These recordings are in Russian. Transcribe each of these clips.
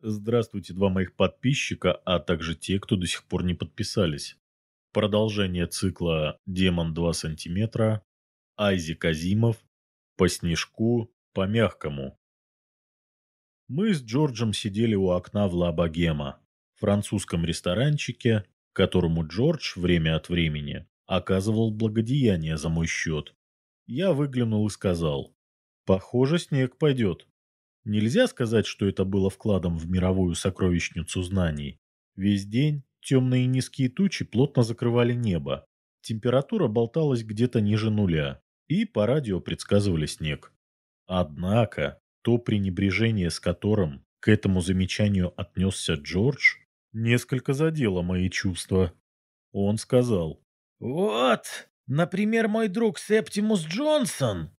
Здравствуйте, два моих подписчика, а также те, кто до сих пор не подписались. Продолжение цикла «Демон 2 сантиметра», Айзи Казимов, «По снежку, по мягкому». Мы с Джорджем сидели у окна в Ла Богема, французском ресторанчике, которому Джордж время от времени оказывал благодеяние за мой счет. Я выглянул и сказал, «Похоже, снег пойдет». Нельзя сказать, что это было вкладом в мировую сокровищницу знаний. Весь день темные низкие тучи плотно закрывали небо. Температура болталась где-то ниже нуля, и по радио предсказывали снег. Однако, то пренебрежение, с которым к этому замечанию отнесся Джордж, несколько задело мои чувства. Он сказал, «Вот, например, мой друг Септимус Джонсон».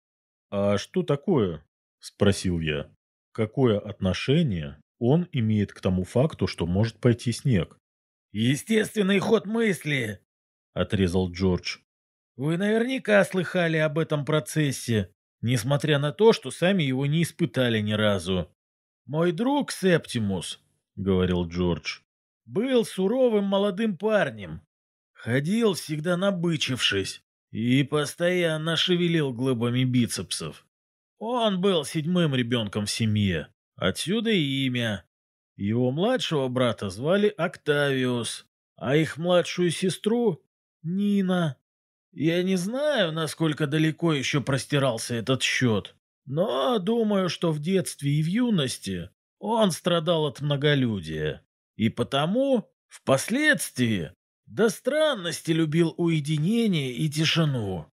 «А что такое?» – спросил я. Какое отношение он имеет к тому факту, что может пойти снег? «Естественный ход мысли», — отрезал Джордж. «Вы наверняка слыхали об этом процессе, несмотря на то, что сами его не испытали ни разу. Мой друг Септимус, — говорил Джордж, — был суровым молодым парнем. Ходил всегда набычившись и постоянно шевелил глыбами бицепсов. Он был седьмым ребенком в семье, отсюда и имя. Его младшего брата звали Октавиус, а их младшую сестру — Нина. Я не знаю, насколько далеко еще простирался этот счет, но думаю, что в детстве и в юности он страдал от многолюдия, и потому впоследствии до странности любил уединение и тишину.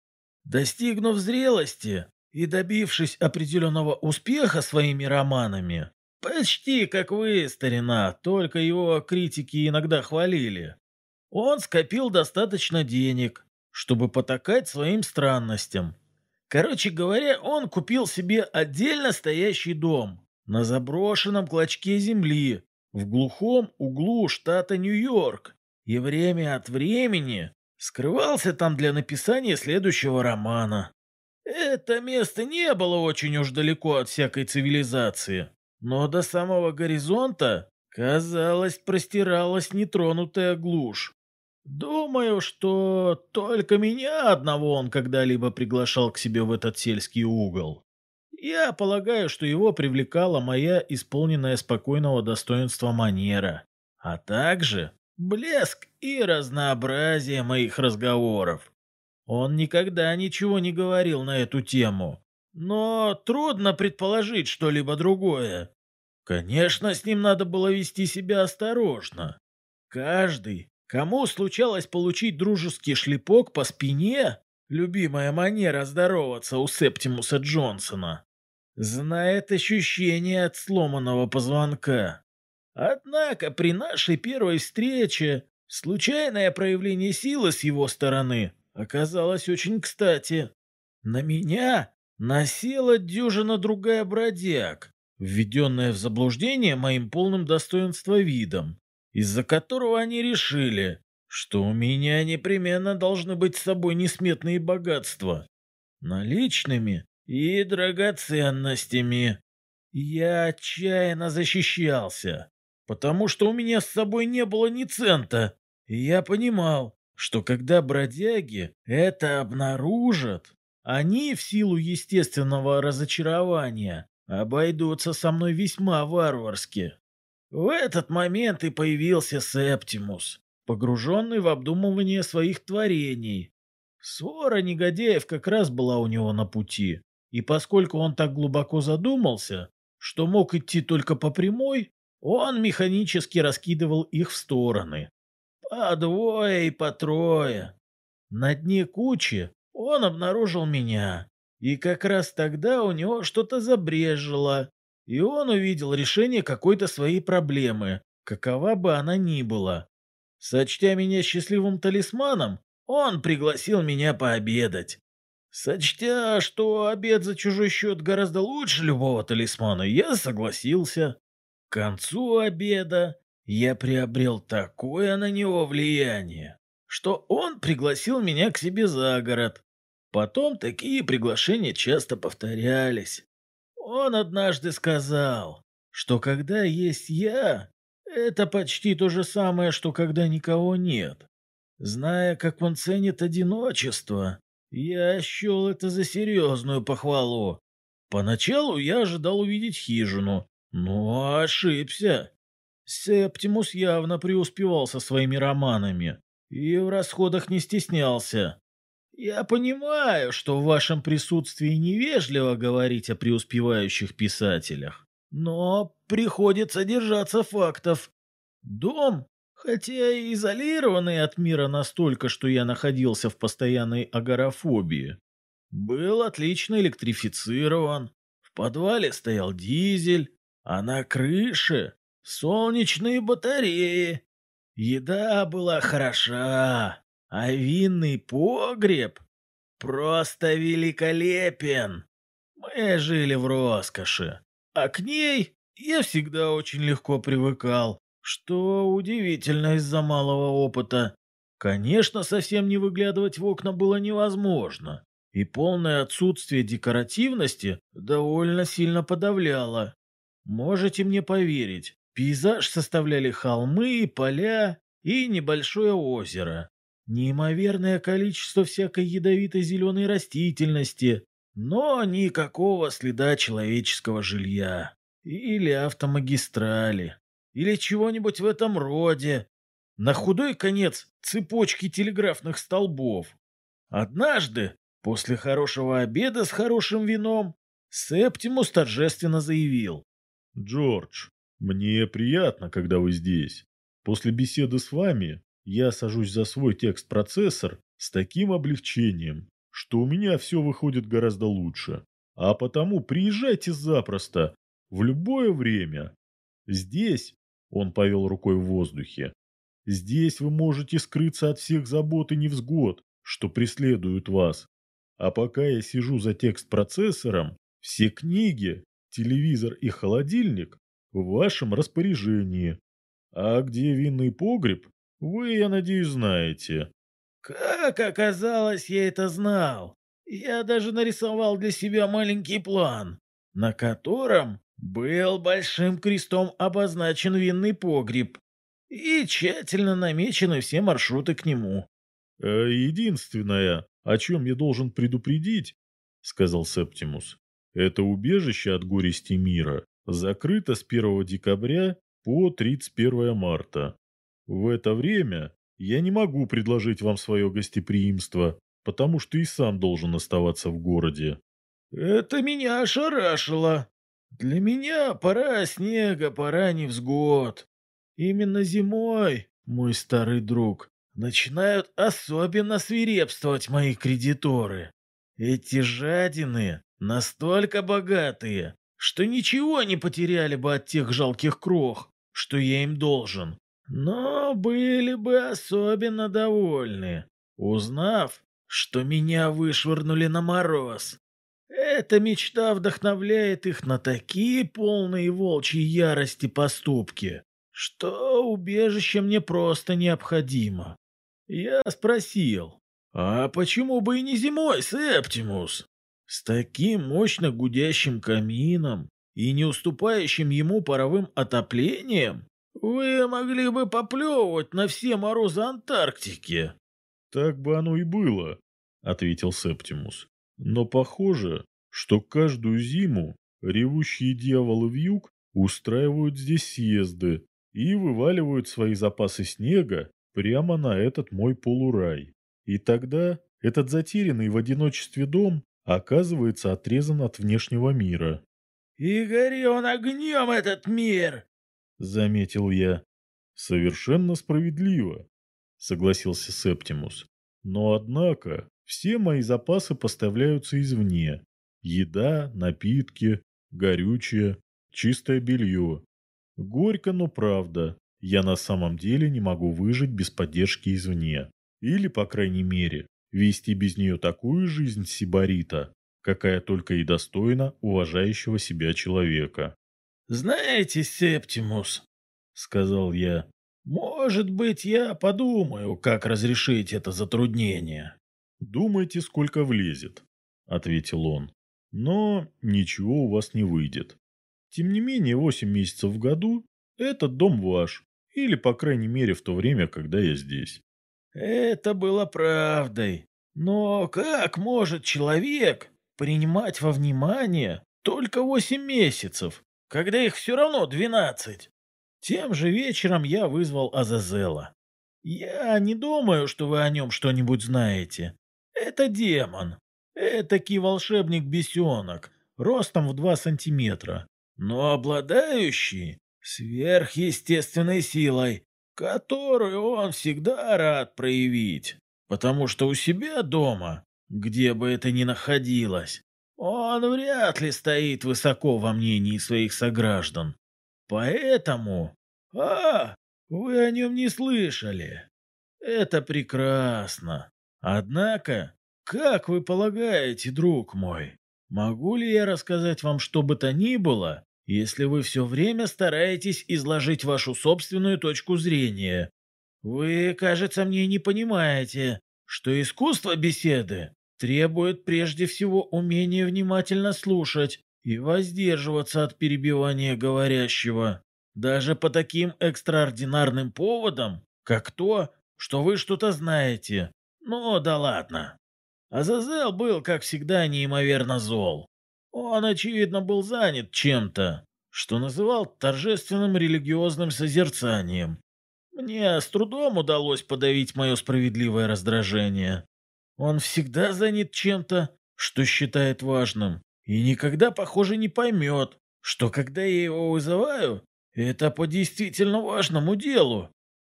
Достигнув зрелости, и добившись определенного успеха своими романами, почти как вы, старина, только его критики иногда хвалили, он скопил достаточно денег, чтобы потакать своим странностям. Короче говоря, он купил себе отдельно стоящий дом на заброшенном клочке земли в глухом углу штата Нью-Йорк и время от времени скрывался там для написания следующего романа. Это место не было очень уж далеко от всякой цивилизации, но до самого горизонта, казалось, простиралась нетронутая глушь. Думаю, что только меня одного он когда-либо приглашал к себе в этот сельский угол. Я полагаю, что его привлекала моя исполненная спокойного достоинства манера, а также блеск и разнообразие моих разговоров. Он никогда ничего не говорил на эту тему. Но трудно предположить что-либо другое. Конечно, с ним надо было вести себя осторожно. Каждый, кому случалось получить дружеский шлепок по спине, любимая манера здороваться у Септимуса Джонсона, знает ощущение от сломанного позвонка. Однако при нашей первой встрече случайное проявление силы с его стороны оказалось очень кстати. На меня насела дюжина другая бродяг, введенная в заблуждение моим полным достоинства видом, из-за которого они решили, что у меня непременно должны быть с собой несметные богатства, наличными и драгоценностями. Я отчаянно защищался, потому что у меня с собой не было ни цента, и я понимал, что когда бродяги это обнаружат, они в силу естественного разочарования обойдутся со мной весьма варварски. В этот момент и появился Септимус, погруженный в обдумывание своих творений. Свора негодяев как раз была у него на пути, и поскольку он так глубоко задумался, что мог идти только по прямой, он механически раскидывал их в стороны, по двое и по трое. На дне кучи он обнаружил меня, и как раз тогда у него что-то забрежило, и он увидел решение какой-то своей проблемы, какова бы она ни была. Сочтя меня счастливым талисманом, он пригласил меня пообедать. Сочтя, что обед за чужой счет гораздо лучше любого талисмана, я согласился. К концу обеда я приобрел такое на него влияние, что он пригласил меня к себе за город. Потом такие приглашения часто повторялись. Он однажды сказал, что когда есть я, это почти то же самое, что когда никого нет. Зная, как он ценит одиночество, я счел это за серьезную похвалу. Поначалу я ожидал увидеть хижину, но ошибся. Септимус явно преуспевал со своими романами и в расходах не стеснялся. Я понимаю, что в вашем присутствии невежливо говорить о преуспевающих писателях, но приходится держаться фактов. Дом, хотя и изолированный от мира настолько, что я находился в постоянной агорафобии, был отлично электрифицирован. В подвале стоял дизель, а на крыше солнечные батареи. Еда была хороша, а винный погреб просто великолепен. Мы жили в роскоши, а к ней я всегда очень легко привыкал, что удивительно из-за малого опыта. Конечно, совсем не выглядывать в окна было невозможно, и полное отсутствие декоративности довольно сильно подавляло. Можете мне поверить, пейзаж составляли холмы, поля и небольшое озеро. Неимоверное количество всякой ядовитой зеленой растительности, но никакого следа человеческого жилья. Или автомагистрали. Или чего-нибудь в этом роде. На худой конец цепочки телеграфных столбов. Однажды, после хорошего обеда с хорошим вином, Септимус торжественно заявил. «Джордж, мне приятно, когда вы здесь. После беседы с вами я сажусь за свой текст-процессор с таким облегчением, что у меня все выходит гораздо лучше. А потому приезжайте запросто, в любое время. Здесь, он повел рукой в воздухе, здесь вы можете скрыться от всех забот и невзгод, что преследуют вас. А пока я сижу за текст-процессором, все книги, телевизор и холодильник в вашем распоряжении. А где винный погреб, вы, я надеюсь, знаете. Как оказалось, я это знал. Я даже нарисовал для себя маленький план, на котором был большим крестом обозначен винный погреб и тщательно намечены все маршруты к нему. «Э, «Единственное, о чем я должен предупредить, — сказал Септимус, — это убежище от горести мира закрыто с 1 декабря по 31 марта. В это время я не могу предложить вам свое гостеприимство, потому что и сам должен оставаться в городе». «Это меня ошарашило», для меня пора снега, пора невзгод. Именно зимой, мой старый друг, начинают особенно свирепствовать мои кредиторы. Эти жадины настолько богатые, что ничего не потеряли бы от тех жалких крох, что я им должен. Но были бы особенно довольны, узнав, что меня вышвырнули на мороз эта мечта вдохновляет их на такие полные волчьей ярости поступки, что убежище мне просто необходимо. Я спросил, а почему бы и не зимой, Септимус? С таким мощно гудящим камином и не уступающим ему паровым отоплением вы могли бы поплевывать на все морозы Антарктики. Так бы оно и было, ответил Септимус. Но похоже, что каждую зиму ревущие дьяволы в юг устраивают здесь съезды и вываливают свои запасы снега прямо на этот мой полурай. И тогда этот затерянный в одиночестве дом оказывается отрезан от внешнего мира. «И гори он огнем, этот мир!» — заметил я. «Совершенно справедливо», — согласился Септимус. «Но однако все мои запасы поставляются извне. Еда, напитки, горючее, чистое белье. Горько, но правда. Я на самом деле не могу выжить без поддержки извне. Или, по крайней мере, вести без нее такую жизнь сибарита, какая только и достойна уважающего себя человека. «Знаете, Септимус», — сказал я, — «может быть, я подумаю, как разрешить это затруднение». «Думайте, сколько влезет», — ответил он. «Но ничего у вас не выйдет. Тем не менее, 8 месяцев в году – этот дом ваш. Или, по крайней мере, в то время, когда я здесь. Это было правдой. Но как может человек принимать во внимание только 8 месяцев, когда их все равно 12? Тем же вечером я вызвал Азазела. Я не думаю, что вы о нем что-нибудь знаете. Это демон. Этакий волшебник-бесенок, ростом в два сантиметра, но обладающий сверхъестественной силой, которую он всегда рад проявить, потому что у себя дома, где бы это ни находилось, он вряд ли стоит высоко во мнении своих сограждан. Поэтому... А, вы о нем не слышали. Это прекрасно. Однако, как вы полагаете, друг мой, могу ли я рассказать вам что бы то ни было, если вы все время стараетесь изложить вашу собственную точку зрения? Вы, кажется, мне не понимаете, что искусство беседы требует прежде всего умения внимательно слушать и воздерживаться от перебивания говорящего. Даже по таким экстраординарным поводам, как то, что вы что-то знаете. Ну да ладно. Азазел был, как всегда, неимоверно зол. Он, очевидно, был занят чем-то, что называл торжественным религиозным созерцанием. Мне с трудом удалось подавить мое справедливое раздражение. Он всегда занят чем-то, что считает важным, и никогда, похоже, не поймет, что когда я его вызываю, это по действительно важному делу.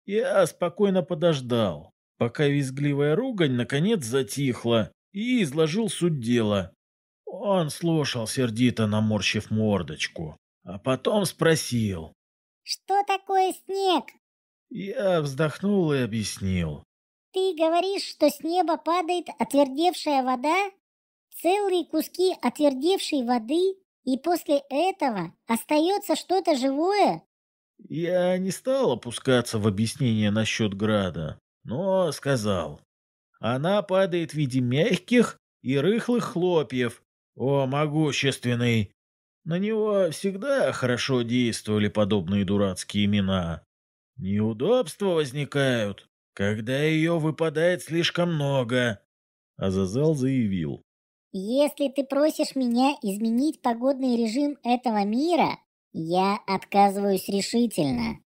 Я спокойно подождал, пока визгливая ругань наконец затихла и изложил суть дела. Он слушал, сердито наморщив мордочку, а потом спросил. «Что такое снег?» Я вздохнул и объяснил. «Ты говоришь, что с неба падает отвердевшая вода? Целые куски отвердевшей воды и после этого остается что-то живое? Я не стал опускаться в объяснение насчет града, но сказал. Она падает в виде мягких и рыхлых хлопьев. О, могущественный! На него всегда хорошо действовали подобные дурацкие имена. Неудобства возникают, когда ее выпадает слишком много. Азазел заявил. Если ты просишь меня изменить погодный режим этого мира, я отказываюсь решительно.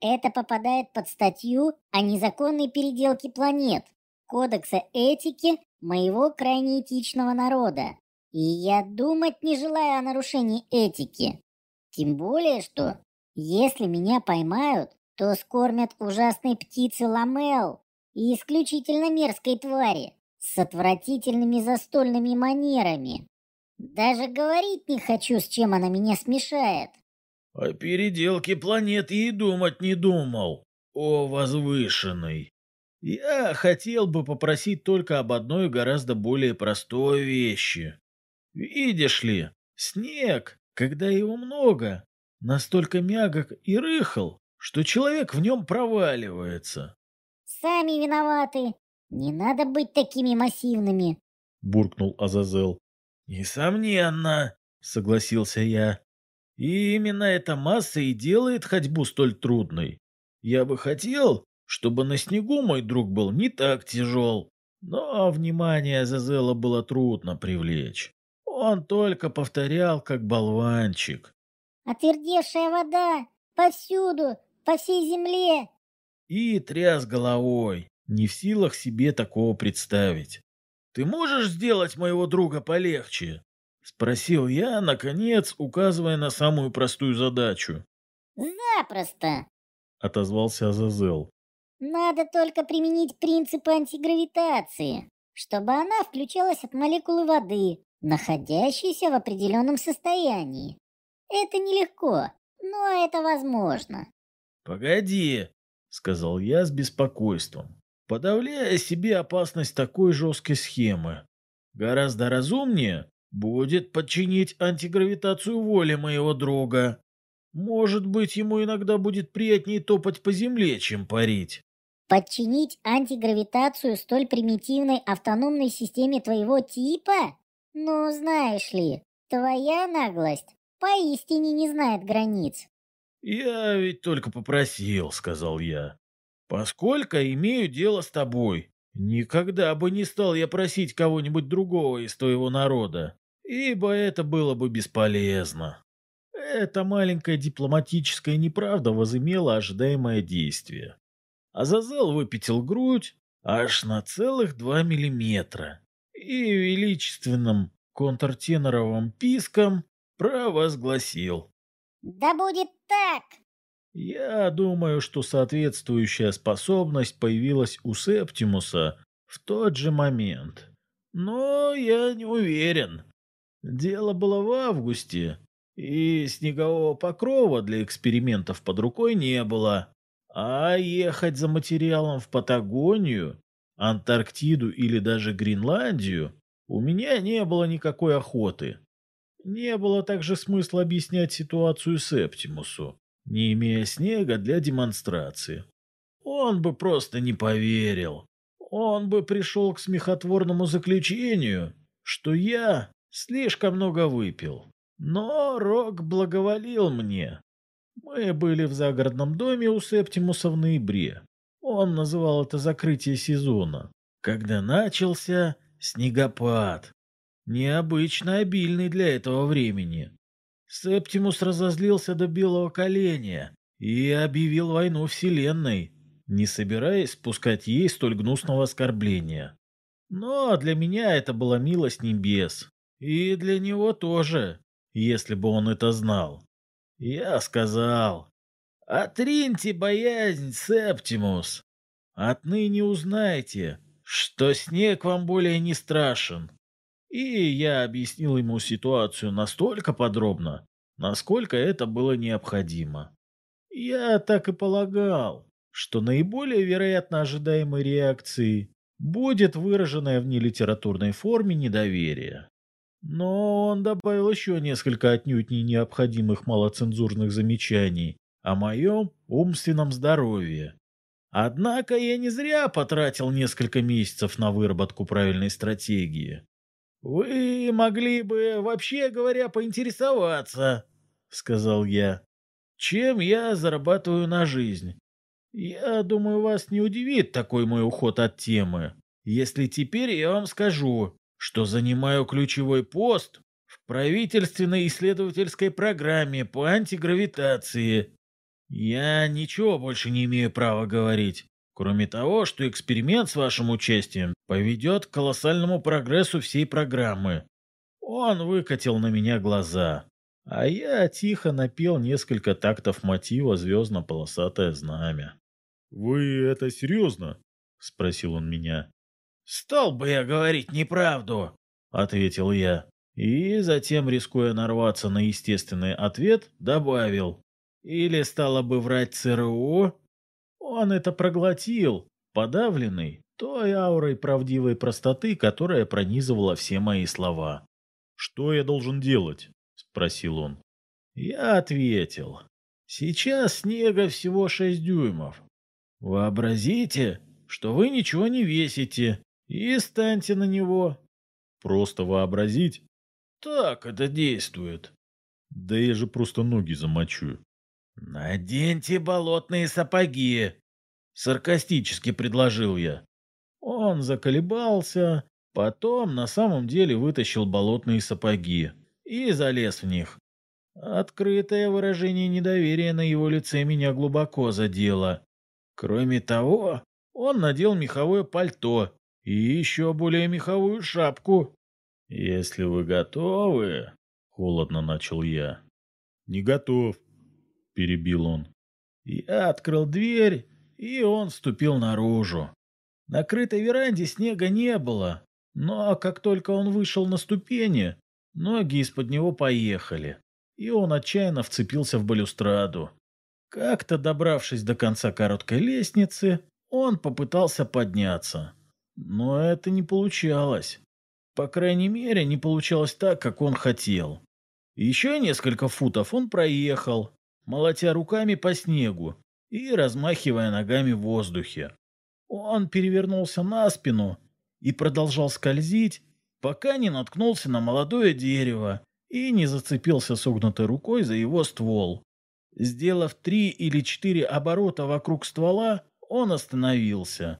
Это попадает под статью о незаконной переделке планет, Кодекса этики моего крайне этичного народа. И я думать не желаю о нарушении этики. Тем более, что если меня поймают, то скормят ужасной птицы ламел и исключительно мерзкой твари, с отвратительными застольными манерами. Даже говорить не хочу, с чем она меня смешает. О переделке планет и думать не думал. О возвышенный. Я хотел бы попросить только об одной гораздо более простой вещи. Видишь ли, снег, когда его много, настолько мягок и рыхл, что человек в нем проваливается. Сами виноваты. «Не надо быть такими массивными», — буркнул Азазел. «Несомненно», — согласился я. «И именно эта масса и делает ходьбу столь трудной. Я бы хотел, чтобы на снегу мой друг был не так тяжел, но внимание Азазела было трудно привлечь. Он только повторял, как болванчик. «Отвердевшая вода! Повсюду! По всей земле!» И тряс головой не в силах себе такого представить. «Ты можешь сделать моего друга полегче?» — спросил я, наконец, указывая на самую простую задачу. «Запросто!» — отозвался Азазел. «Надо только применить принципы антигравитации, чтобы она включалась от молекулы воды, находящейся в определенном состоянии. Это нелегко, но это возможно». «Погоди», — сказал я с беспокойством подавляя себе опасность такой жесткой схемы. Гораздо разумнее будет подчинить антигравитацию воле моего друга. Может быть, ему иногда будет приятнее топать по земле, чем парить. Подчинить антигравитацию столь примитивной автономной системе твоего типа? Ну, знаешь ли, твоя наглость поистине не знает границ. «Я ведь только попросил», — сказал я. «Поскольку имею дело с тобой, никогда бы не стал я просить кого-нибудь другого из твоего народа, ибо это было бы бесполезно». Эта маленькая дипломатическая неправда возымела ожидаемое действие. Азазел выпятил грудь аж на целых два миллиметра и величественным контртеноровым писком провозгласил. «Да будет так!» Я думаю, что соответствующая способность появилась у Септимуса в тот же момент. Но я не уверен. Дело было в августе, и снегового покрова для экспериментов под рукой не было. А ехать за материалом в Патагонию, Антарктиду или даже Гренландию у меня не было никакой охоты. Не было также смысла объяснять ситуацию Септимусу, не имея снега для демонстрации. Он бы просто не поверил. Он бы пришел к смехотворному заключению, что я слишком много выпил. Но Рок благоволил мне. Мы были в загородном доме у Септимуса в ноябре. Он называл это закрытие сезона, когда начался снегопад необычно обильный для этого времени. Септимус разозлился до белого коленя и объявил войну Вселенной, не собираясь спускать ей столь гнусного оскорбления. Но для меня это была милость небес, и для него тоже, если бы он это знал. Я сказал, «Отриньте боязнь, Септимус. Отныне узнайте, что снег вам более не страшен. И я объяснил ему ситуацию настолько подробно, насколько это было необходимо. Я так и полагал, что наиболее вероятно ожидаемой реакцией будет выраженная в нелитературной форме недоверие. Но он добавил еще несколько отнюдь не необходимых малоцензурных замечаний о моем умственном здоровье. Однако я не зря потратил несколько месяцев на выработку правильной стратегии. «Вы могли бы, вообще говоря, поинтересоваться», — сказал я, — «чем я зарабатываю на жизнь. Я думаю, вас не удивит такой мой уход от темы, если теперь я вам скажу, что занимаю ключевой пост в правительственной исследовательской программе по антигравитации. Я ничего больше не имею права говорить. Кроме того, что эксперимент с вашим участием поведет к колоссальному прогрессу всей программы. Он выкатил на меня глаза, а я тихо напел несколько тактов мотива «Звездно-полосатое знамя». «Вы это серьезно?» — спросил он меня. «Стал бы я говорить неправду», — ответил я. И затем, рискуя нарваться на естественный ответ, добавил. «Или стало бы врать ЦРУ, он это проглотил, подавленный той аурой правдивой простоты, которая пронизывала все мои слова. «Что я должен делать?» – спросил он. Я ответил. «Сейчас снега всего шесть дюймов. Вообразите, что вы ничего не весите, и станьте на него». «Просто вообразить?» «Так это действует». «Да я же просто ноги замочу». «Наденьте болотные сапоги!» — саркастически предложил я. Он заколебался, потом на самом деле вытащил болотные сапоги и залез в них. Открытое выражение недоверия на его лице меня глубоко задело. Кроме того, он надел меховое пальто и еще более меховую шапку. «Если вы готовы...» — холодно начал я. «Не готов», перебил он. Я открыл дверь, и он вступил наружу. На крытой веранде снега не было, но как только он вышел на ступени, ноги из-под него поехали, и он отчаянно вцепился в балюстраду. Как-то добравшись до конца короткой лестницы, он попытался подняться. Но это не получалось. По крайней мере, не получалось так, как он хотел. Еще несколько футов он проехал, молотя руками по снегу и размахивая ногами в воздухе. Он перевернулся на спину и продолжал скользить, пока не наткнулся на молодое дерево и не зацепился согнутой рукой за его ствол. Сделав три или четыре оборота вокруг ствола, он остановился.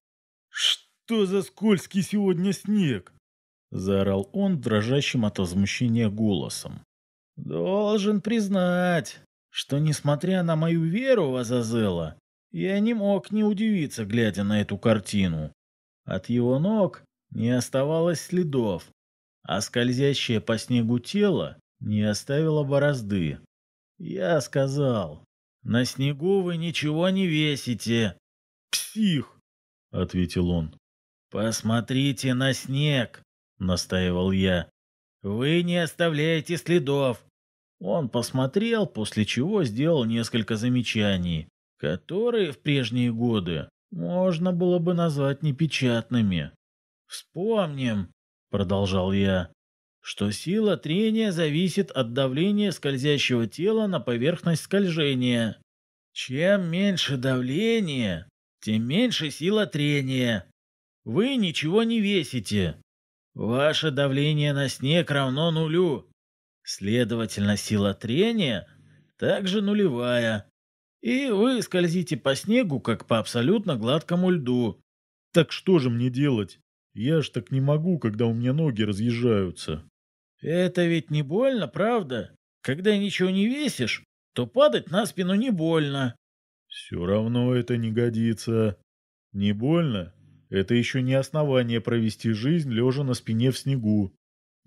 «Что за скользкий сегодня снег?» — заорал он дрожащим от возмущения голосом. «Должен признать, что, несмотря на мою веру в Азазела, я не мог не удивиться, глядя на эту картину. От его ног не оставалось следов, а скользящее по снегу тело не оставило борозды. Я сказал, на снегу вы ничего не весите. «Псих!» — ответил он. «Посмотрите на снег!» — настаивал я. «Вы не оставляете следов!» Он посмотрел, после чего сделал несколько замечаний, которые в прежние годы можно было бы назвать непечатными. «Вспомним», — продолжал я, — «что сила трения зависит от давления скользящего тела на поверхность скольжения. Чем меньше давление, тем меньше сила трения. Вы ничего не весите. Ваше давление на снег равно нулю. Следовательно, сила трения также нулевая. И вы скользите по снегу, как по абсолютно гладкому льду. Так что же мне делать? Я ж так не могу, когда у меня ноги разъезжаются. Это ведь не больно, правда? Когда ничего не весишь, то падать на спину не больно. Все равно это не годится. Не больно? Это еще не основание провести жизнь, лежа на спине в снегу.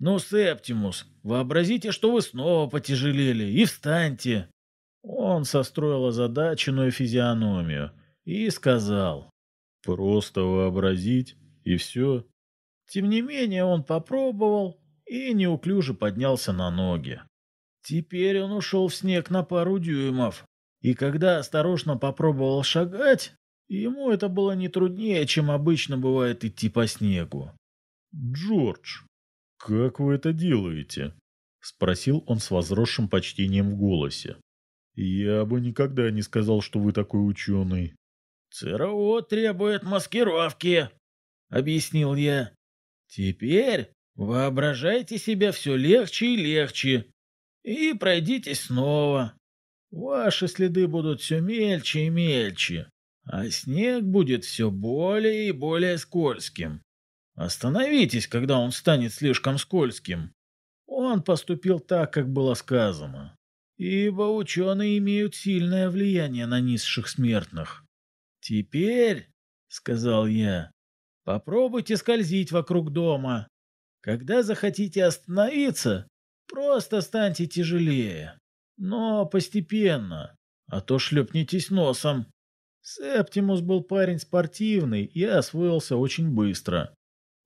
Ну, Септимус, вообразите, что вы снова потяжелели, и встаньте. Он состроил озадаченную физиономию и сказал. Просто вообразить, и все. Тем не менее он попробовал и неуклюже поднялся на ноги. Теперь он ушел в снег на пару дюймов, и когда осторожно попробовал шагать, ему это было не труднее, чем обычно бывает идти по снегу. «Джордж, как вы это делаете?» — спросил он с возросшим почтением в голосе. «Я бы никогда не сказал, что вы такой ученый». «ЦРУ требует маскировки», — объяснил я. «Теперь воображайте себя все легче и легче и пройдитесь снова. Ваши следы будут все мельче и мельче, а снег будет все более и более скользким. Остановитесь, когда он станет слишком скользким. Он поступил так, как было сказано, ибо ученые имеют сильное влияние на низших смертных. Теперь, — сказал я, — попробуйте скользить вокруг дома. Когда захотите остановиться, просто станьте тяжелее. Но постепенно, а то шлепнетесь носом. Септимус был парень спортивный и освоился очень быстро.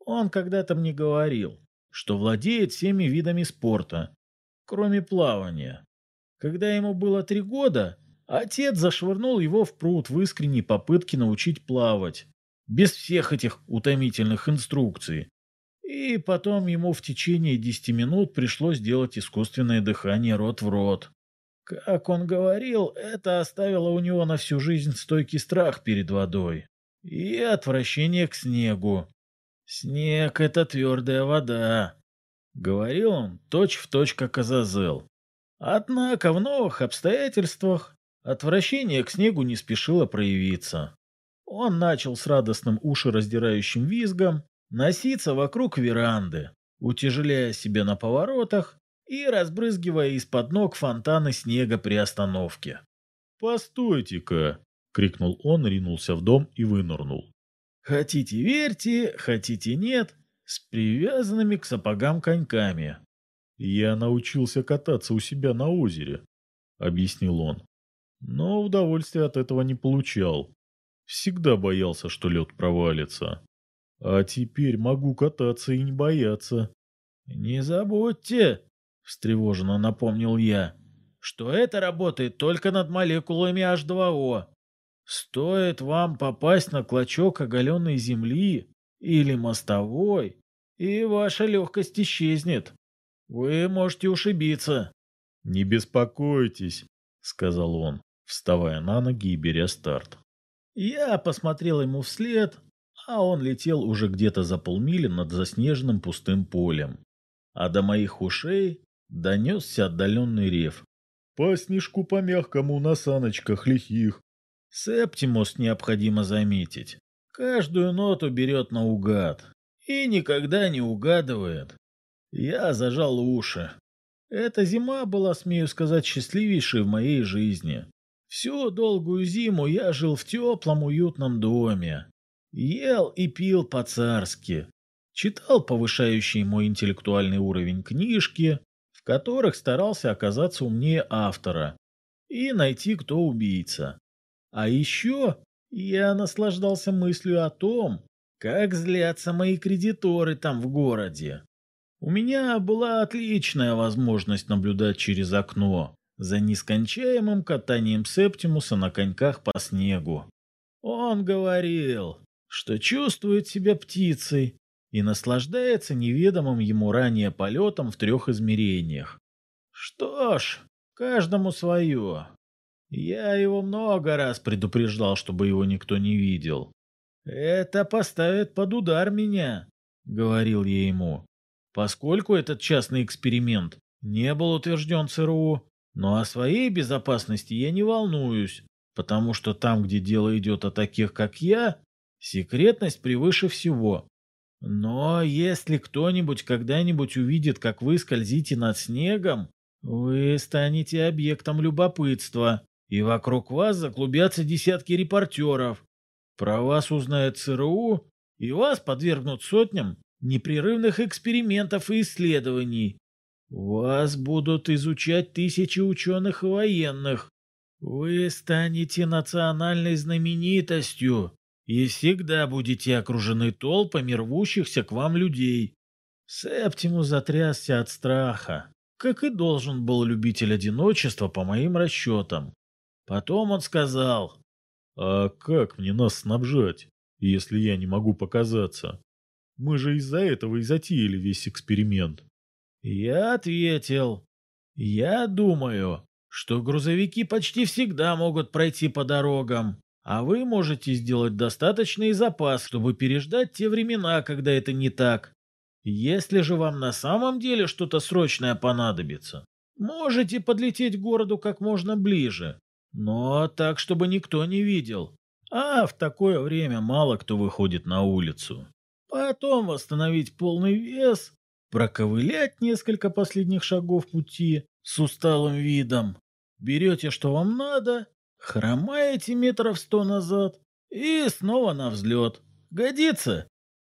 Он когда-то мне говорил, что владеет всеми видами спорта, кроме плавания. Когда ему было три года, отец зашвырнул его в пруд в искренней попытке научить плавать, без всех этих утомительных инструкций. И потом ему в течение десяти минут пришлось делать искусственное дыхание рот в рот. Как он говорил, это оставило у него на всю жизнь стойкий страх перед водой и отвращение к снегу. «Снег — это твердая вода», — говорил он точь-в-точь, точь, как Азазел. Однако в новых обстоятельствах отвращение к снегу не спешило проявиться. Он начал с радостным ушераздирающим визгом носиться вокруг веранды, утяжеляя себя на поворотах и разбрызгивая из-под ног фонтаны снега при остановке. «Постойте-ка!» — крикнул он, ринулся в дом и вынырнул. «Хотите верьте, хотите нет, с привязанными к сапогам коньками». «Я научился кататься у себя на озере», — объяснил он. «Но удовольствия от этого не получал. Всегда боялся, что лед провалится. А теперь могу кататься и не бояться». «Не забудьте», встревоженно напомнил я, что это работает только над молекулами H2O. Стоит вам попасть на клочок оголенной земли или мостовой, и ваша легкость исчезнет. Вы можете ушибиться. «Не беспокойтесь», — сказал он, вставая на ноги и беря старт. Я посмотрел ему вслед, а он летел уже где-то за полмили над заснеженным пустым полем. А до моих ушей донесся отдаленный рев. По снежку по мягкому на саночках лихих. Септимус необходимо заметить. Каждую ноту берет наугад и никогда не угадывает. Я зажал уши. Эта зима была, смею сказать, счастливейшей в моей жизни. Всю долгую зиму я жил в теплом уютном доме. Ел и пил по-царски. Читал повышающие мой интеллектуальный уровень книжки, в которых старался оказаться умнее автора и найти, кто убийца. А еще я наслаждался мыслью о том, как злятся мои кредиторы там в городе. У меня была отличная возможность наблюдать через окно за нескончаемым катанием Септимуса на коньках по снегу. Он говорил, что чувствует себя птицей и наслаждается неведомым ему ранее полетом в трех измерениях. Что ж, каждому свое. Я его много раз предупреждал, чтобы его никто не видел. «Это поставит под удар меня», — говорил я ему, поскольку этот частный эксперимент не был утвержден ЦРУ, но о своей безопасности я не волнуюсь, потому что там, где дело идет о таких, как я, секретность превыше всего. Но если кто-нибудь когда-нибудь увидит, как вы скользите над снегом, вы станете объектом любопытства и вокруг вас заклубятся десятки репортеров. Про вас узнает ЦРУ, и вас подвергнут сотням непрерывных экспериментов и исследований. Вас будут изучать тысячи ученых и военных. Вы станете национальной знаменитостью и всегда будете окружены толпами рвущихся к вам людей. Септимус затрясся от страха, как и должен был любитель одиночества по моим расчетам. Потом он сказал, «А как мне нас снабжать, если я не могу показаться? Мы же из-за этого и затеяли весь эксперимент». Я ответил, «Я думаю, что грузовики почти всегда могут пройти по дорогам, а вы можете сделать достаточный запас, чтобы переждать те времена, когда это не так. Если же вам на самом деле что-то срочное понадобится, можете подлететь к городу как можно ближе, но так, чтобы никто не видел. А в такое время мало кто выходит на улицу. Потом восстановить полный вес, проковылять несколько последних шагов пути с усталым видом. Берете, что вам надо, хромаете метров сто назад и снова на взлет. Годится?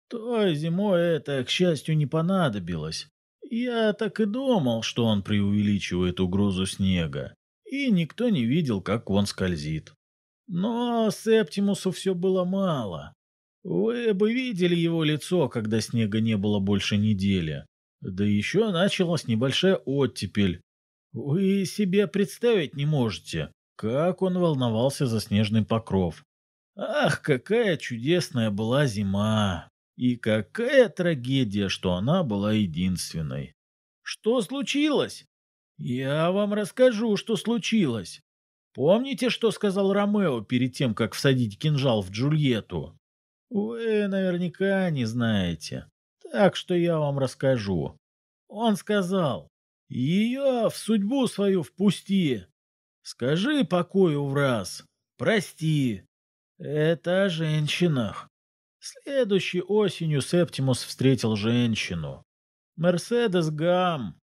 Той зимой это, к счастью, не понадобилось. Я так и думал, что он преувеличивает угрозу снега и никто не видел, как он скользит. Но Септимусу все было мало. Вы бы видели его лицо, когда снега не было больше недели. Да еще началась небольшая оттепель. Вы себе представить не можете, как он волновался за снежный покров. Ах, какая чудесная была зима! И какая трагедия, что она была единственной. Что случилось? «Я вам расскажу, что случилось. Помните, что сказал Ромео перед тем, как всадить кинжал в Джульетту? Вы наверняка не знаете, так что я вам расскажу. Он сказал, ее в судьбу свою впусти. Скажи покою в раз, прости. Это о женщинах. Следующей осенью Септимус встретил женщину. Мерседес Гам,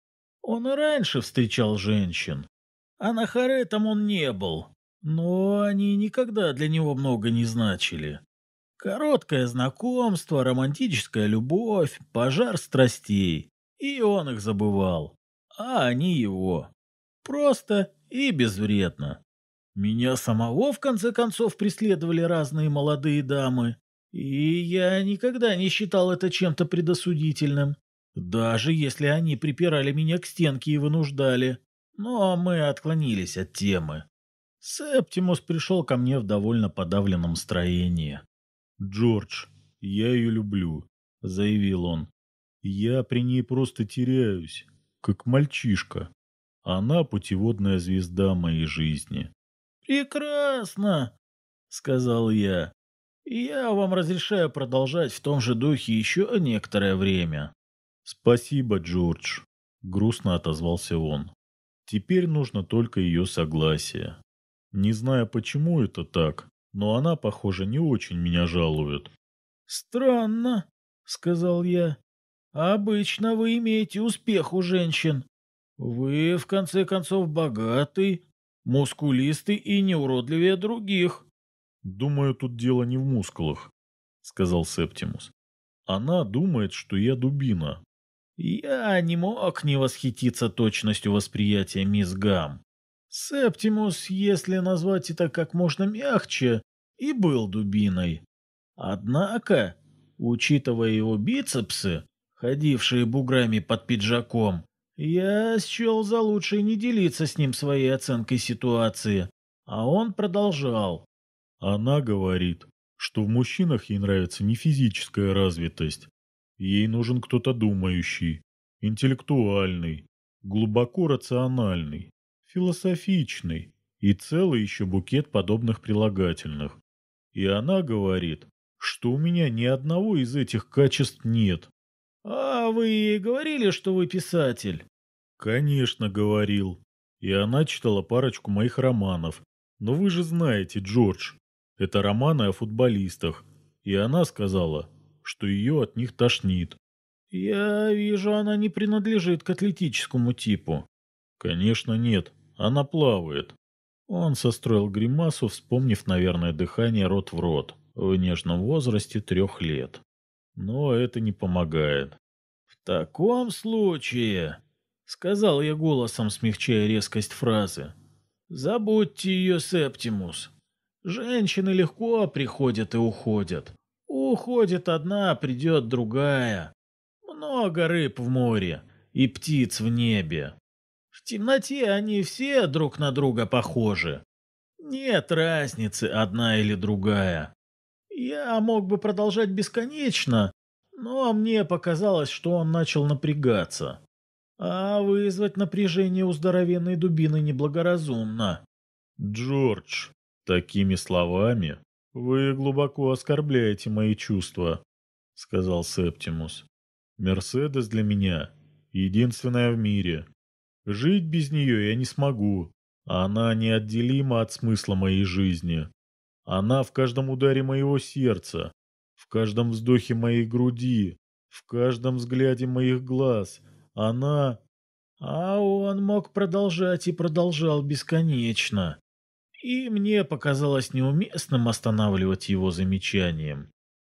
он и раньше встречал женщин. А на Харетом он не был. Но они никогда для него много не значили. Короткое знакомство, романтическая любовь, пожар страстей. И он их забывал. А они его. Просто и безвредно. Меня самого, в конце концов, преследовали разные молодые дамы. И я никогда не считал это чем-то предосудительным. Даже если они припирали меня к стенке и вынуждали. Но мы отклонились от темы. Септимус пришел ко мне в довольно подавленном настроении. «Джордж, я ее люблю», — заявил он. «Я при ней просто теряюсь, как мальчишка. Она путеводная звезда моей жизни». «Прекрасно», — сказал я. «Я вам разрешаю продолжать в том же духе еще некоторое время». «Спасибо, Джордж. Грустно отозвался он. Теперь нужно только ее согласие. Не знаю, почему это так, но она, похоже, не очень меня жалует. «Странно», — сказал я. «Обычно вы имеете успех у женщин. Вы, в конце концов, богатый, мускулистый и не уродливее других». «Думаю, тут дело не в мускулах», — сказал Септимус. «Она думает, что я дубина». Я не мог не восхититься точностью восприятия мисс Гам. Септимус, если назвать это как можно мягче, и был дубиной. Однако, учитывая его бицепсы, ходившие буграми под пиджаком, я счел за лучшее не делиться с ним своей оценкой ситуации, а он продолжал. Она говорит, что в мужчинах ей нравится не физическая развитость. Ей нужен кто-то думающий, интеллектуальный, глубоко рациональный, философичный и целый еще букет подобных прилагательных. И она говорит, что у меня ни одного из этих качеств нет. «А вы говорили, что вы писатель?» «Конечно, говорил. И она читала парочку моих романов. Но вы же знаете, Джордж, это романы о футболистах. И она сказала, что ее от них тошнит. Я вижу, она не принадлежит к атлетическому типу. Конечно, нет. Она плавает. Он состроил гримасу, вспомнив, наверное, дыхание рот в рот в нежном возрасте трех лет. Но это не помогает. «В таком случае», — сказал я голосом, смягчая резкость фразы, — «забудьте ее, Септимус. Женщины легко приходят и уходят. Уходит одна, придет другая. Много рыб в море и птиц в небе. В темноте они все друг на друга похожи. Нет разницы, одна или другая. Я мог бы продолжать бесконечно, но мне показалось, что он начал напрягаться. А вызвать напряжение у здоровенной дубины неблагоразумно. Джордж, такими словами вы глубоко оскорбляете мои чувства, сказал Септимус. Мерседес для меня единственная в мире. Жить без нее я не смогу. Она неотделима от смысла моей жизни. Она в каждом ударе моего сердца, в каждом вздохе моей груди, в каждом взгляде моих глаз. Она... А он мог продолжать и продолжал бесконечно. И мне показалось неуместным останавливать его замечанием.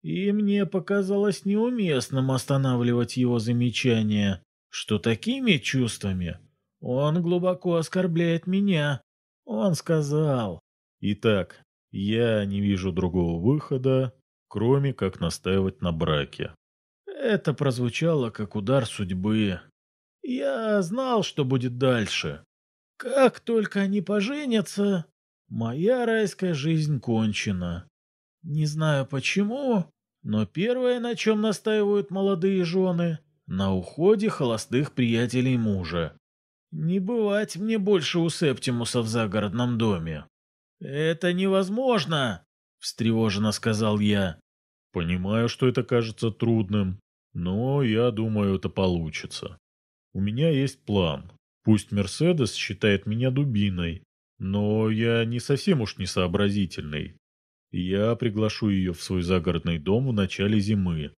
И мне показалось неуместным останавливать его замечание, что такими чувствами он глубоко оскорбляет меня. Он сказал. Итак, я не вижу другого выхода, кроме как настаивать на браке. Это прозвучало как удар судьбы. Я знал, что будет дальше. Как только они поженятся, моя райская жизнь кончена. Не знаю почему, но первое, на чем настаивают молодые жены, на уходе холостых приятелей мужа. Не бывать мне больше у Септимуса в загородном доме. «Это невозможно!» — встревоженно сказал я. «Понимаю, что это кажется трудным, но я думаю, это получится. У меня есть план. Пусть Мерседес считает меня дубиной, но я не совсем уж несообразительный. Я приглашу ее в свой загородный дом в начале зимы.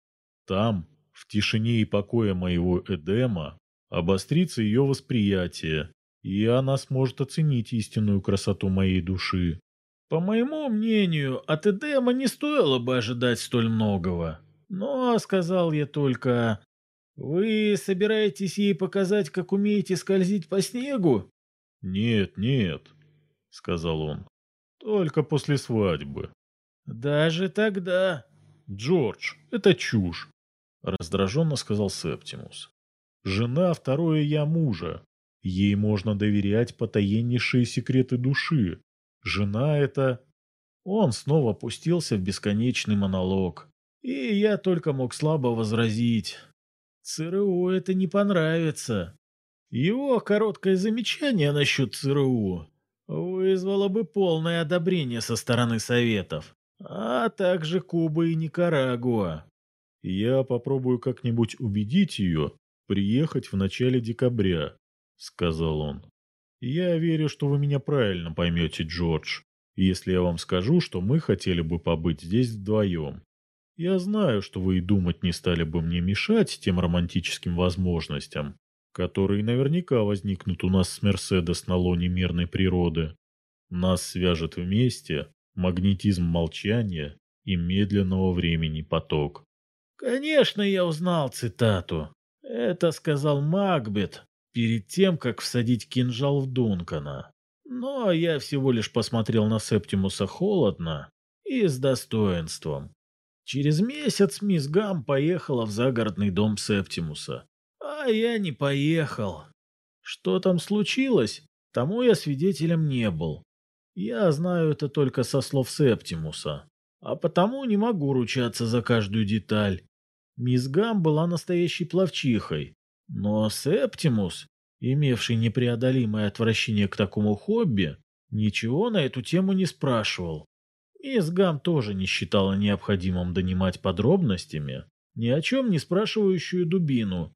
Там, в тишине и покое моего Эдема, обострится ее восприятие, и она сможет оценить истинную красоту моей души. По моему мнению, от Эдема не стоило бы ожидать столь многого. Но, сказал я только, вы собираетесь ей показать, как умеете скользить по снегу? Нет, нет, сказал он, только после свадьбы. Даже тогда... Джордж, это чушь, раздраженно сказал Септимус. Жена второе я мужа. Ей можно доверять потаеннейшие секреты души. Жена это... Он снова опустился в бесконечный монолог. И я только мог слабо возразить. ЦРУ это не понравится. Его короткое замечание насчет ЦРУ вызвало бы полное одобрение со стороны Советов, а также Кубы и Никарагуа. Я попробую как-нибудь убедить ее, приехать в начале декабря», — сказал он. «Я верю, что вы меня правильно поймете, Джордж, если я вам скажу, что мы хотели бы побыть здесь вдвоем. Я знаю, что вы и думать не стали бы мне мешать тем романтическим возможностям, которые наверняка возникнут у нас с Мерседес на лоне мирной природы. Нас свяжет вместе магнетизм молчания и медленного времени поток. Конечно, я узнал цитату. Это сказал Макбет перед тем, как всадить кинжал в Дункана. Но я всего лишь посмотрел на Септимуса холодно и с достоинством. Через месяц мисс Гам поехала в загородный дом Септимуса. Я не поехал. Что там случилось, тому я свидетелем не был. Я знаю это только со слов Септимуса, а потому не могу ручаться за каждую деталь. Мисс Гам была настоящей пловчихой, но Септимус, имевший непреодолимое отвращение к такому хобби, ничего на эту тему не спрашивал. Мисс Гам тоже не считала необходимым донимать подробностями ни о чем не спрашивающую дубину.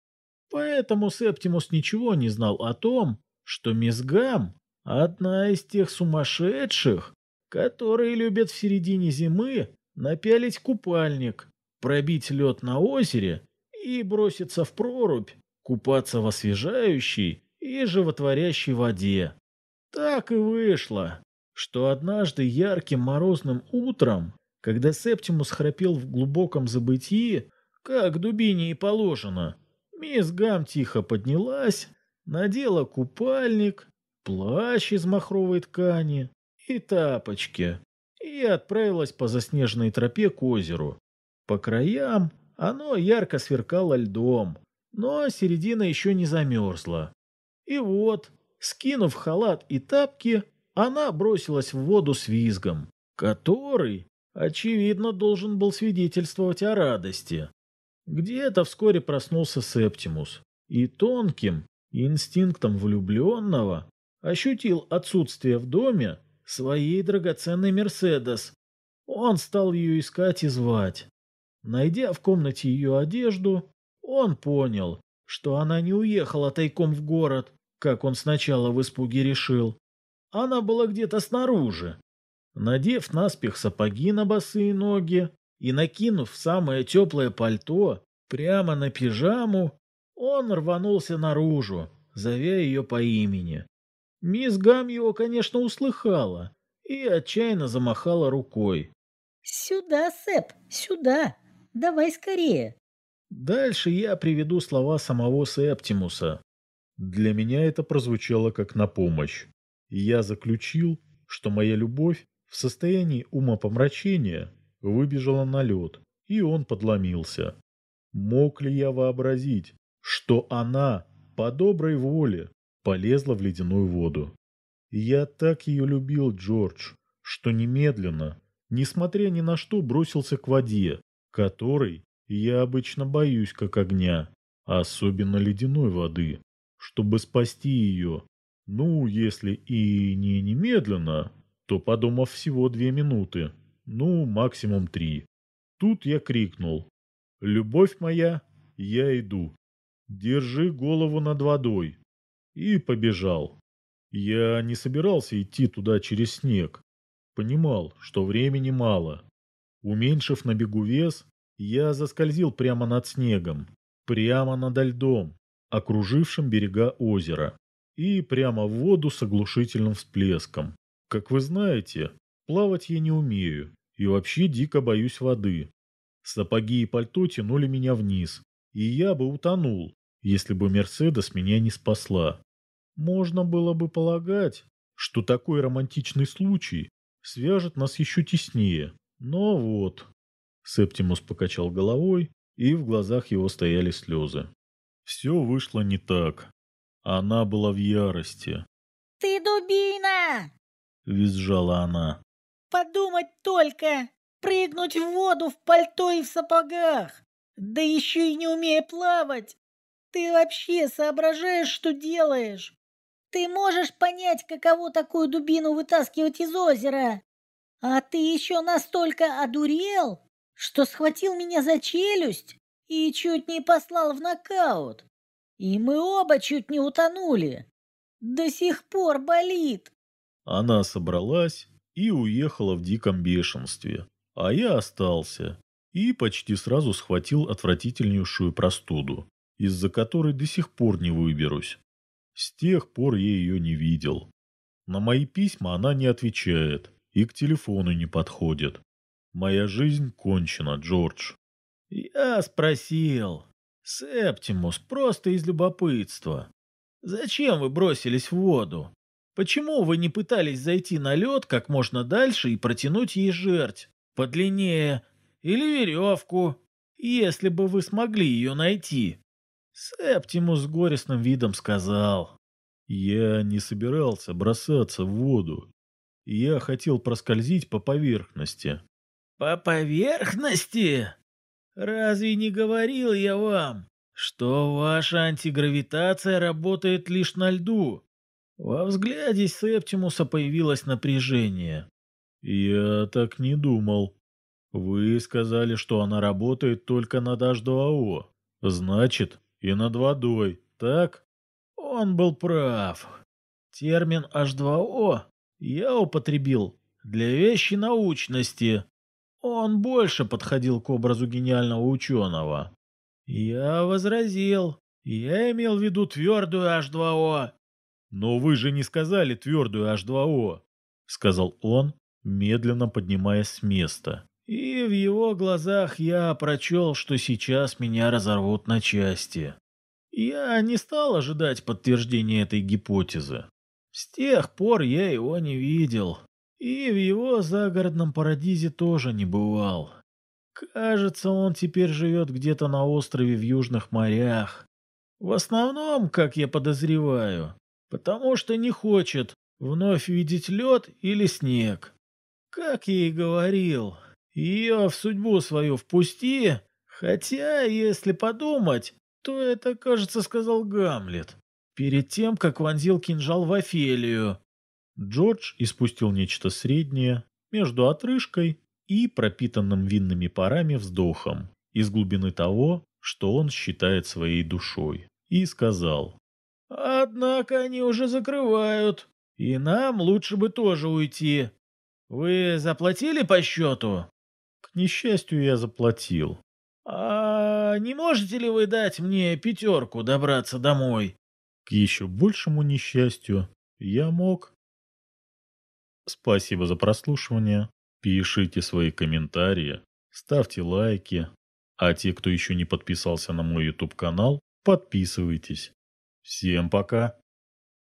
Поэтому Септимус ничего не знал о том, что мисс Гам – одна из тех сумасшедших, которые любят в середине зимы напялить купальник, пробить лед на озере и броситься в прорубь, купаться в освежающей и животворящей воде. Так и вышло, что однажды ярким морозным утром, когда Септимус храпел в глубоком забытии, как дубине и положено, мисс Гам тихо поднялась, надела купальник, плащ из махровой ткани и тапочки и отправилась по заснеженной тропе к озеру. По краям оно ярко сверкало льдом, но середина еще не замерзла. И вот, скинув халат и тапки, она бросилась в воду с визгом, который, очевидно, должен был свидетельствовать о радости. Где-то вскоре проснулся Септимус и тонким инстинктом влюбленного ощутил отсутствие в доме своей драгоценной Мерседес. Он стал ее искать и звать. Найдя в комнате ее одежду, он понял, что она не уехала тайком в город, как он сначала в испуге решил, она была где-то снаружи. Надев наспех сапоги на босые ноги и накинув самое теплое пальто прямо на пижаму, он рванулся наружу, зовя ее по имени. Мисс Гам его, конечно, услыхала и отчаянно замахала рукой. «Сюда, Сэп, сюда! Давай скорее!» Дальше я приведу слова самого Септимуса. Для меня это прозвучало как на помощь я заключил, что моя любовь в состоянии умопомрачения выбежала на лед, и он подломился. Мог ли я вообразить, что она по доброй воле полезла в ледяную воду? Я так ее любил, Джордж, что немедленно, несмотря ни на что, бросился к воде, которой я обычно боюсь как огня, особенно ледяной воды, чтобы спасти ее ну, если и не немедленно, то подумав всего две минуты, ну, максимум три. Тут я крикнул. «Любовь моя, я иду. Держи голову над водой». И побежал. Я не собирался идти туда через снег. Понимал, что времени мало. Уменьшив на бегу вес, я заскользил прямо над снегом, прямо над льдом, окружившим берега озера и прямо в воду с оглушительным всплеском. Как вы знаете, плавать я не умею и вообще дико боюсь воды. Сапоги и пальто тянули меня вниз, и я бы утонул, если бы Мерседес меня не спасла. Можно было бы полагать, что такой романтичный случай свяжет нас еще теснее, но вот... Септимус покачал головой, и в глазах его стояли слезы. Все вышло не так. Она была в ярости. «Ты дубина!» — визжала она. «Подумать только! Прыгнуть в воду в пальто и в сапогах! Да еще и не умея плавать! Ты вообще соображаешь, что делаешь? Ты можешь понять, каково такую дубину вытаскивать из озера? А ты еще настолько одурел, что схватил меня за челюсть и чуть не послал в нокаут. И мы оба чуть не утонули. До сих пор болит. Она собралась и уехала в диком бешенстве, а я остался и почти сразу схватил отвратительнейшую простуду, из-за которой до сих пор не выберусь. С тех пор я ее не видел. На мои письма она не отвечает и к телефону не подходит. Моя жизнь кончена, Джордж. Я спросил. Септимус, просто из любопытства. Зачем вы бросились в воду? Почему вы не пытались зайти на лед как можно дальше и протянуть ей жерть? Подлиннее. Или веревку, если бы вы смогли ее найти. Септимус с горестным видом сказал. Я не собирался бросаться в воду. Я хотел проскользить по поверхности. По поверхности? Разве не говорил я вам, что ваша антигравитация работает лишь на льду. Во взгляде Септимуса появилось напряжение. «Я так не думал. Вы сказали, что она работает только над H2O. Значит, и над водой, так?» Он был прав. Термин H2O я употребил для вещи научности. Он больше подходил к образу гениального ученого. Я возразил. Я имел в виду твердую H2O. Но вы же не сказали твердую H2O, сказал он, медленно поднимаясь с места. И в его глазах я прочел, что сейчас меня разорвут на части. Я не стал ожидать подтверждения этой гипотезы. С тех пор я его не видел. И в его загородном парадизе тоже не бывал. Кажется, он теперь живет где-то на острове в Южных морях. В основном, как я подозреваю, потому что не хочет вновь видеть лед или снег. Как я и говорил, ее в судьбу свою впусти, хотя, если подумать, то это, кажется, сказал Гамлет, перед тем, как вонзил кинжал в Офелию. Джордж испустил нечто среднее между отрыжкой и пропитанным винными парами вздохом из глубины того, что он считает своей душой, и сказал. «Однако они уже закрывают, и нам лучше бы тоже уйти. Вы заплатили по счету?» «К несчастью, я заплатил». «А не можете ли вы дать мне пятерку добраться домой?» К еще большему несчастью я мог. Спасибо за прослушивание. Пишите свои комментарии, ставьте лайки. А те, кто еще не подписался на мой YouTube канал, подписывайтесь. Всем пока!